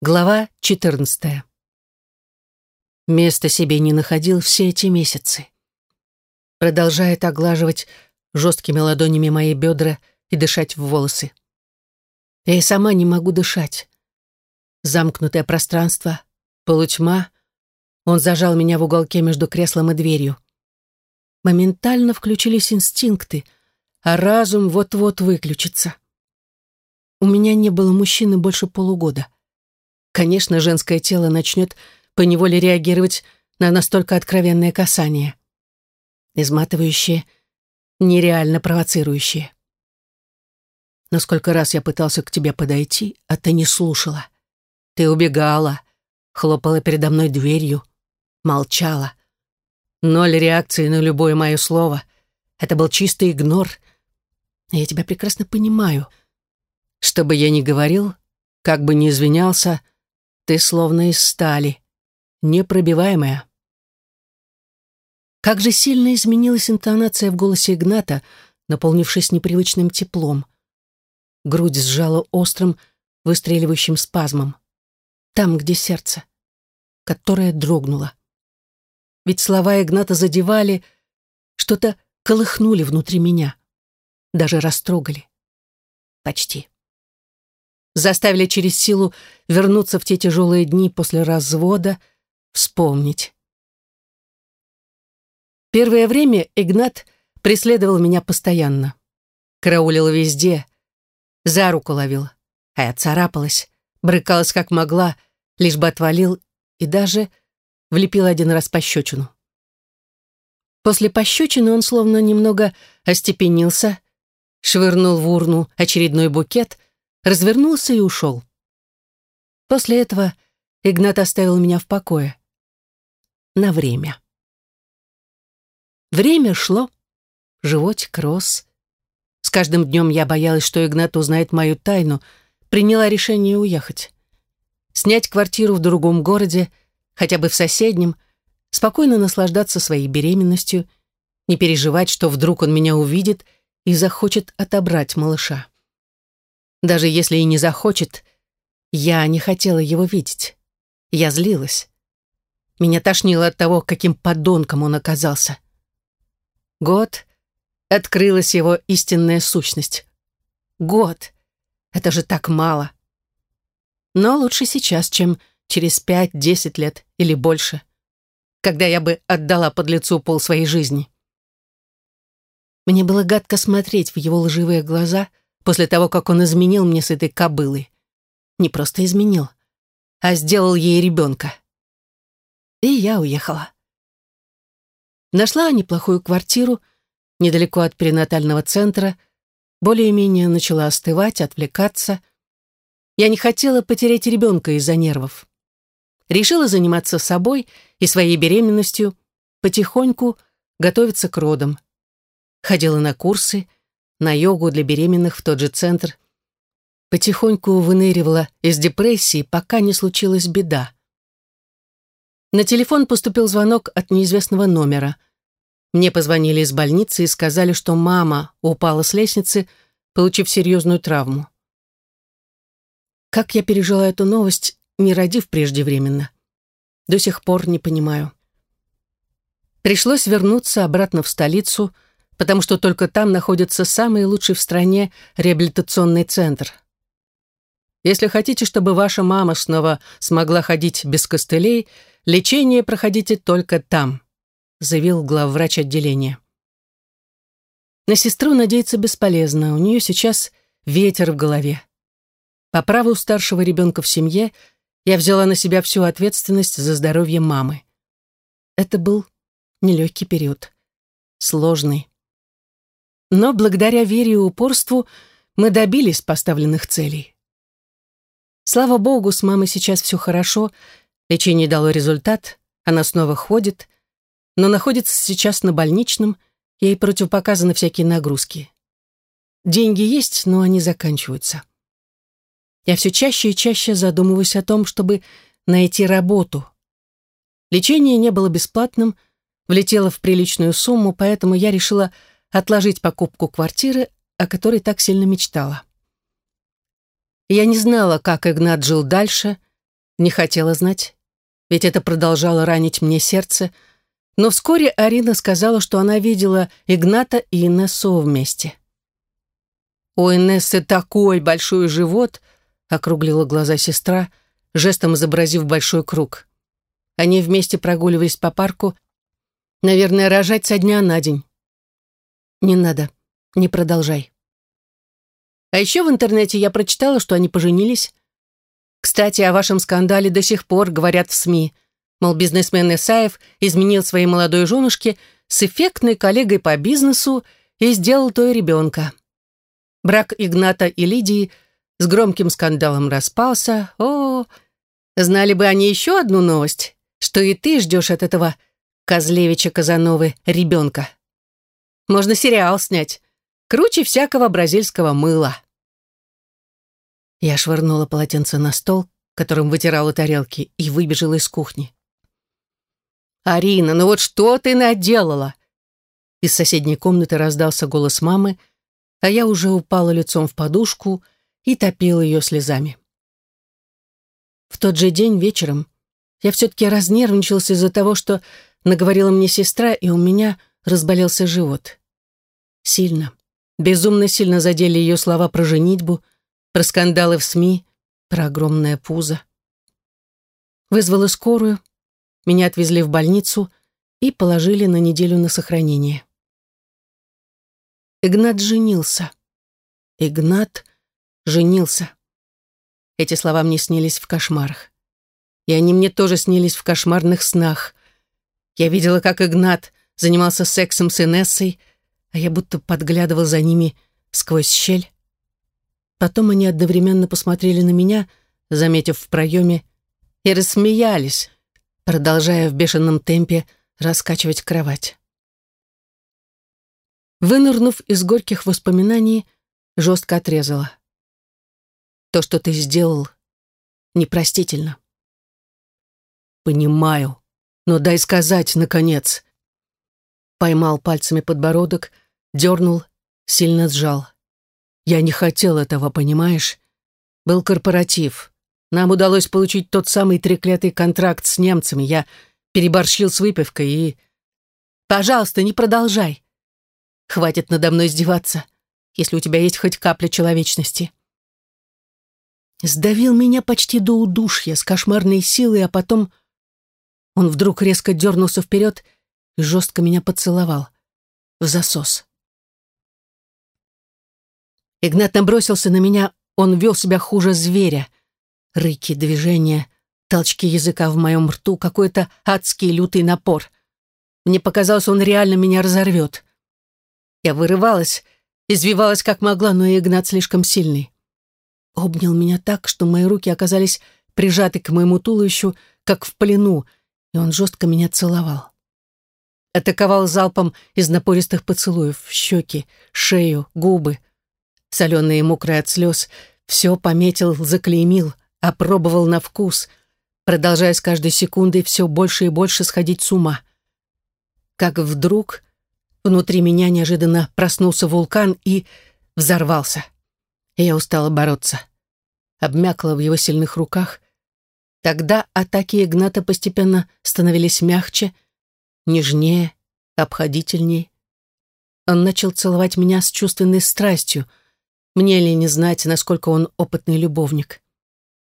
Глава 14. Места себе не находил все эти месяцы. Продолжает оглаживать жесткими ладонями мои бедра и дышать в волосы. Я и сама не могу дышать. Замкнутое пространство, полутьма. Он зажал меня в уголке между креслом и дверью. Моментально включились инстинкты, а разум вот-вот выключится. У меня не было мужчины больше полугода — Конечно, женское тело начнет поневоле реагировать на настолько откровенное касание. Изматывающее, нереально провоцирующее. Но сколько раз я пытался к тебе подойти, а ты не слушала. Ты убегала, хлопала передо мной дверью, молчала. Ноль реакции на любое мое слово. Это был чистый игнор. Я тебя прекрасно понимаю. Что бы я ни говорил, как бы ни извинялся, ты словно из стали, непробиваемая. Как же сильно изменилась интонация в голосе Игната, наполнившись непривычным теплом. Грудь сжала острым, выстреливающим спазмом. Там, где сердце, которое дрогнуло. Ведь слова Игната задевали, что-то колыхнули внутри меня. Даже растрогали. Почти заставили через силу вернуться в те тяжелые дни после развода, вспомнить. Первое время Игнат преследовал меня постоянно. Караулил везде, за руку ловил, а я царапалась, брыкалась как могла, лишь бы отвалил и даже влепил один раз пощечину. После пощечины он словно немного остепенился, швырнул в урну очередной букет — развернулся и ушел. После этого Игнат оставил меня в покое. На время. Время шло, животик рос. С каждым днем я боялась, что Игнат узнает мою тайну, приняла решение уехать. Снять квартиру в другом городе, хотя бы в соседнем, спокойно наслаждаться своей беременностью, не переживать, что вдруг он меня увидит и захочет отобрать малыша. Даже если и не захочет, я не хотела его видеть. Я злилась. Меня тошнило от того, каким подонком он оказался. Год — открылась его истинная сущность. Год — это же так мало. Но лучше сейчас, чем через пять-десять лет или больше, когда я бы отдала под лицу пол своей жизни. Мне было гадко смотреть в его лживые глаза — после того, как он изменил мне с этой кобылой. Не просто изменил, а сделал ей ребенка. И я уехала. Нашла неплохую квартиру недалеко от перинатального центра, более-менее начала остывать, отвлекаться. Я не хотела потерять ребенка из-за нервов. Решила заниматься собой и своей беременностью, потихоньку готовиться к родам. Ходила на курсы, на йогу для беременных в тот же центр. Потихоньку выныривала из депрессии, пока не случилась беда. На телефон поступил звонок от неизвестного номера. Мне позвонили из больницы и сказали, что мама упала с лестницы, получив серьезную травму. Как я пережила эту новость, не родив преждевременно? До сих пор не понимаю. Пришлось вернуться обратно в столицу – потому что только там находится самый лучший в стране реабилитационный центр. Если хотите, чтобы ваша мама снова смогла ходить без костылей, лечение проходите только там, заявил главврач отделения. На сестру надеяться бесполезно, у нее сейчас ветер в голове. По праву старшего ребенка в семье я взяла на себя всю ответственность за здоровье мамы. Это был нелегкий период, сложный. Но благодаря вере и упорству мы добились поставленных целей. Слава богу, с мамой сейчас все хорошо, лечение дало результат, она снова ходит, но находится сейчас на больничном, ей противопоказаны всякие нагрузки. Деньги есть, но они заканчиваются. Я все чаще и чаще задумываюсь о том, чтобы найти работу. Лечение не было бесплатным, влетело в приличную сумму, поэтому я решила отложить покупку квартиры, о которой так сильно мечтала. Я не знала, как Игнат жил дальше, Не хотела знать, ведь это продолжало ранить мне сердце, но вскоре Арина сказала, что она видела Игната и Инессу вместе. «У Инессы такой большой живот!» — округлила глаза сестра, жестом изобразив большой круг. Они вместе прогуливались по парку, наверное, рожать со дня на день. «Не надо, не продолжай». А еще в интернете я прочитала, что они поженились. Кстати, о вашем скандале до сих пор говорят в СМИ. Мол, бизнесмен Исаев изменил своей молодой женушке с эффектной коллегой по бизнесу и сделал то и ребенка. Брак Игната и Лидии с громким скандалом распался. О, знали бы они еще одну новость, что и ты ждешь от этого Козлевича Казановы ребенка. Можно сериал снять. Круче всякого бразильского мыла. Я швырнула полотенце на стол, которым вытирала тарелки, и выбежала из кухни. «Арина, ну вот что ты наделала?» Из соседней комнаты раздался голос мамы, а я уже упала лицом в подушку и топила ее слезами. В тот же день вечером я все-таки разнервничался из-за того, что наговорила мне сестра, и у меня разболелся живот. Сильно, безумно сильно задели ее слова про женитьбу, про скандалы в СМИ, про огромное пузо. Вызвала скорую, меня отвезли в больницу и положили на неделю на сохранение. Игнат женился. Игнат женился. Эти слова мне снились в кошмарах. И они мне тоже снились в кошмарных снах. Я видела, как Игнат занимался сексом с Инессой, а я будто подглядывал за ними сквозь щель. Потом они одновременно посмотрели на меня, заметив в проеме, и рассмеялись, продолжая в бешеном темпе раскачивать кровать. Вынырнув из горьких воспоминаний, жестко отрезала. То, что ты сделал, непростительно. Понимаю, но дай сказать, наконец. Поймал пальцами подбородок, дернул, сильно сжал. Я не хотел этого, понимаешь? Был корпоратив. Нам удалось получить тот самый треклятый контракт с немцами. Я переборщил с выпивкой и... Пожалуйста, не продолжай. Хватит надо мной издеваться, если у тебя есть хоть капля человечности. Сдавил меня почти до удушья с кошмарной силой, а потом он вдруг резко дернулся вперед и жестко меня поцеловал. В засос. Игнат набросился на меня, он вел себя хуже зверя. Рыки, движения, толчки языка в моем рту, какой-то адский лютый напор. Мне показалось, он реально меня разорвет. Я вырывалась, извивалась как могла, но Игнат слишком сильный. Обнял меня так, что мои руки оказались прижаты к моему туловищу, как в плену, и он жестко меня целовал. Атаковал залпом из напористых поцелуев в щеки, шею, губы — соленый и мокрый от слез, все пометил, заклеймил, опробовал на вкус, продолжая с каждой секундой все больше и больше сходить с ума. Как вдруг внутри меня неожиданно проснулся вулкан и взорвался. Я устала бороться. Обмякла в его сильных руках. Тогда атаки Игната постепенно становились мягче, нежнее, обходительнее. Он начал целовать меня с чувственной страстью — мне ли не знать, насколько он опытный любовник?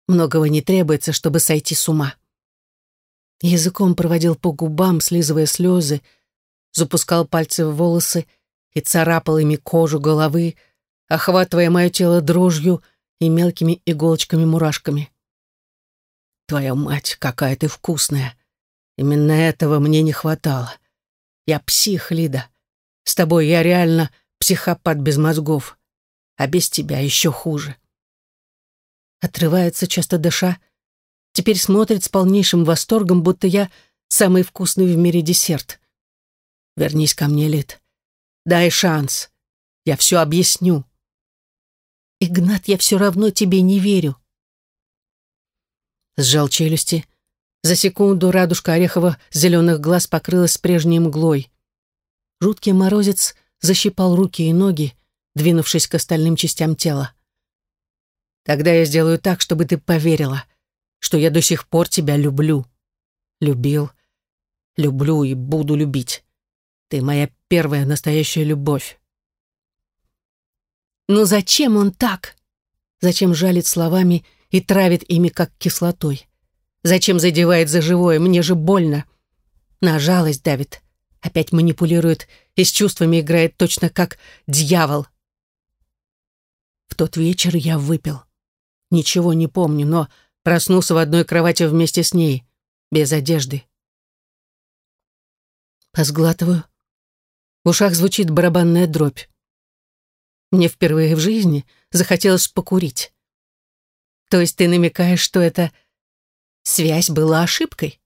Многого не требуется, чтобы сойти с ума. Языком проводил по губам, слизывая слезы, запускал пальцы в волосы и царапал ими кожу головы, охватывая мое тело дрожью и мелкими иголочками-мурашками. «Твоя мать, какая ты вкусная! Именно этого мне не хватало. Я псих, Лида. С тобой я реально психопат без мозгов а без тебя еще хуже. Отрывается, часто дыша, теперь смотрит с полнейшим восторгом, будто я самый вкусный в мире десерт. Вернись ко мне, Лид. Дай шанс. Я все объясню. Игнат, я все равно тебе не верю. Сжал челюсти. За секунду радужка орехово зеленых глаз покрылась прежней мглой. Жуткий морозец защипал руки и ноги, двинувшись к остальным частям тела. «Тогда я сделаю так, чтобы ты поверила. что я до сих пор тебя люблю. Любил, люблю и буду любить. Ты моя первая настоящая любовь. Но зачем он так? Зачем жалит словами и травит ими, как кислотой? Зачем задевает за живое? Мне же больно. На жалость давит. Опять манипулирует и с чувствами играет точно как дьявол. В тот вечер я выпил. Ничего не помню, но проснулся в одной кровати вместе с ней, без одежды. Посглатываю. В ушах звучит барабанная дробь. Мне впервые в жизни захотелось покурить. То есть ты намекаешь, что эта связь была ошибкой?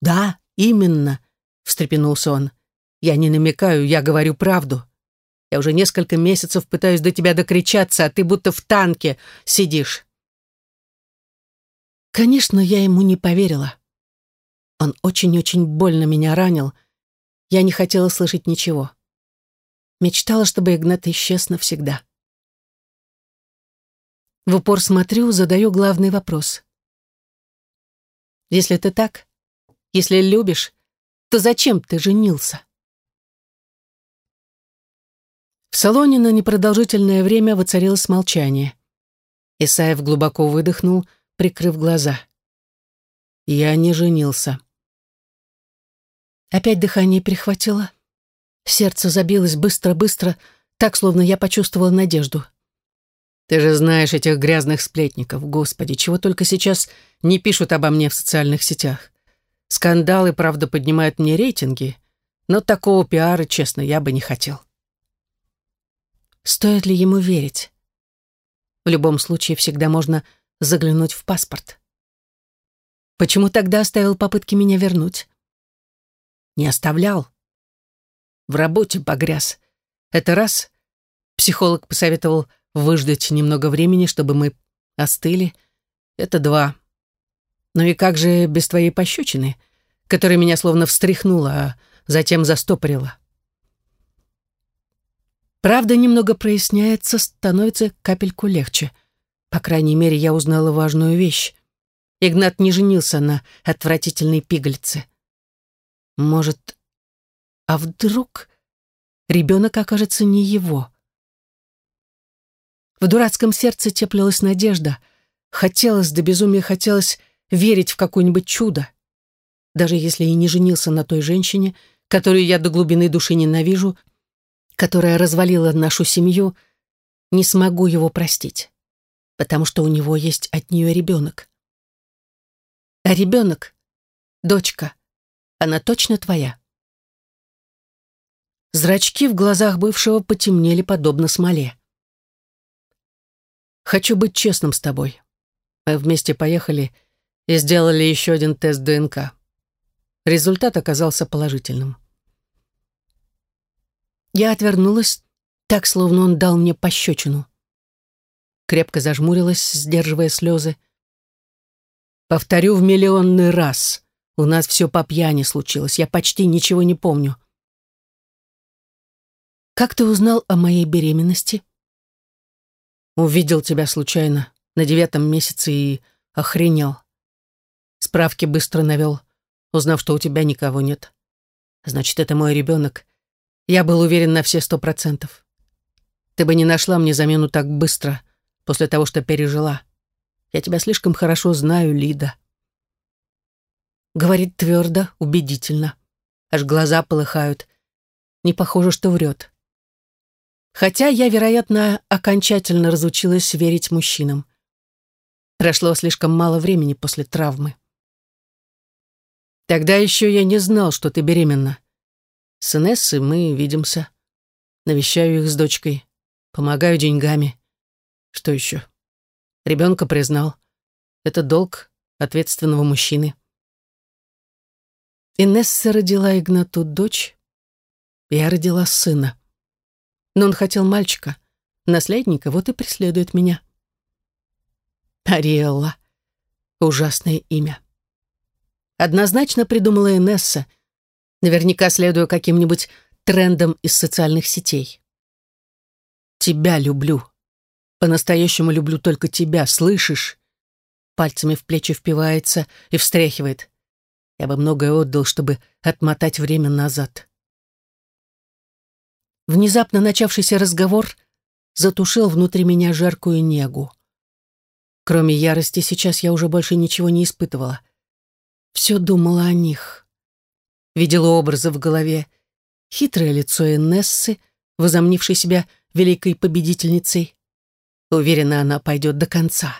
Да, именно, встрепенулся он. Я не намекаю, я говорю правду. Я уже несколько месяцев пытаюсь до тебя докричаться, а ты будто в танке сидишь. Конечно, я ему не поверила. Он очень-очень больно меня ранил. Я не хотела слышать ничего. Мечтала, чтобы Игнат исчез навсегда. В упор смотрю, задаю главный вопрос. Если ты так, если любишь, то зачем ты женился? В салоне на непродолжительное время воцарилось молчание. Исаев глубоко выдохнул, прикрыв глаза. Я не женился. Опять дыхание перехватило. Сердце забилось быстро-быстро, так, словно я почувствовала надежду. Ты же знаешь этих грязных сплетников, господи, чего только сейчас не пишут обо мне в социальных сетях. Скандалы, правда, поднимают мне рейтинги, но такого пиара, честно, я бы не хотел. Стоит ли ему верить? В любом случае, всегда можно заглянуть в паспорт. Почему тогда оставил попытки меня вернуть? Не оставлял. В работе погряз. Это раз. Психолог посоветовал выждать немного времени, чтобы мы остыли. Это два. Ну и как же без твоей пощечины, которая меня словно встряхнула, а затем застопорила? Правда немного проясняется, становится капельку легче. По крайней мере, я узнала важную вещь. Игнат не женился на отвратительной пигалице. Может, а вдруг ребенок окажется не его? В дурацком сердце теплилась надежда. Хотелось, до безумия хотелось верить в какое-нибудь чудо. Даже если и не женился на той женщине, которую я до глубины души ненавижу, которая развалила нашу семью, не смогу его простить, потому что у него есть от нее ребенок. А ребенок, дочка, она точно твоя. Зрачки в глазах бывшего потемнели подобно смоле. Хочу быть честным с тобой. Мы вместе поехали и сделали еще один тест ДНК. Результат оказался положительным. Я отвернулась, так, словно он дал мне пощечину. Крепко зажмурилась, сдерживая слезы. Повторю в миллионный раз. У нас все по пьяни случилось. Я почти ничего не помню. Как ты узнал о моей беременности? Увидел тебя случайно на девятом месяце и охренел. Справки быстро навел, узнав, что у тебя никого нет. Значит, это мой ребенок. Я был уверен на все сто процентов. Ты бы не нашла мне замену так быстро, после того, что пережила. Я тебя слишком хорошо знаю, Лида. Говорит твердо, убедительно. Аж глаза полыхают. Не похоже, что врет. Хотя я, вероятно, окончательно разучилась верить мужчинам. Прошло слишком мало времени после травмы. Тогда еще я не знал, что ты беременна. С Инессой мы видимся. Навещаю их с дочкой. Помогаю деньгами. Что еще? Ребенка признал. Это долг ответственного мужчины. Инесса родила Игнату дочь. Я родила сына. Но он хотел мальчика, наследника, вот и преследует меня. Ариэлла. Ужасное имя. Однозначно придумала Энесса, наверняка следуя каким-нибудь трендам из социальных сетей. Тебя люблю. По-настоящему люблю только тебя, слышишь? пальцами в плечи впивается и встряхивает. Я бы многое отдал, чтобы отмотать время назад. Внезапно начавшийся разговор затушил внутри меня жаркую негу. Кроме ярости, сейчас я уже больше ничего не испытывала. Все думала о них. Видела образы в голове. Хитрое лицо Энессы, возомнившей себя великой победительницей. Уверена, она пойдет до конца.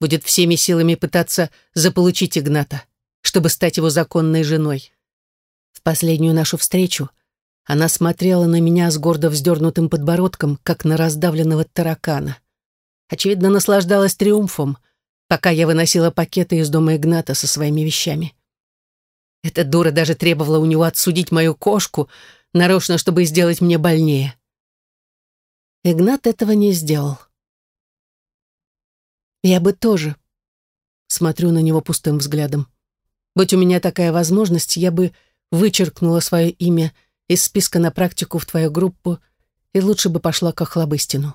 Будет всеми силами пытаться заполучить Игната, чтобы стать его законной женой. В последнюю нашу встречу она смотрела на меня с гордо вздернутым подбородком, как на раздавленного таракана. Очевидно, наслаждалась триумфом, пока я выносила пакеты из дома Игната со своими вещами. Эта дура даже требовала у него отсудить мою кошку, нарочно, чтобы сделать мне больнее. Игнат этого не сделал. Я бы тоже. Смотрю на него пустым взглядом. Будь у меня такая возможность, я бы вычеркнула свое имя из списка на практику в твою группу и лучше бы пошла к Охлобыстину.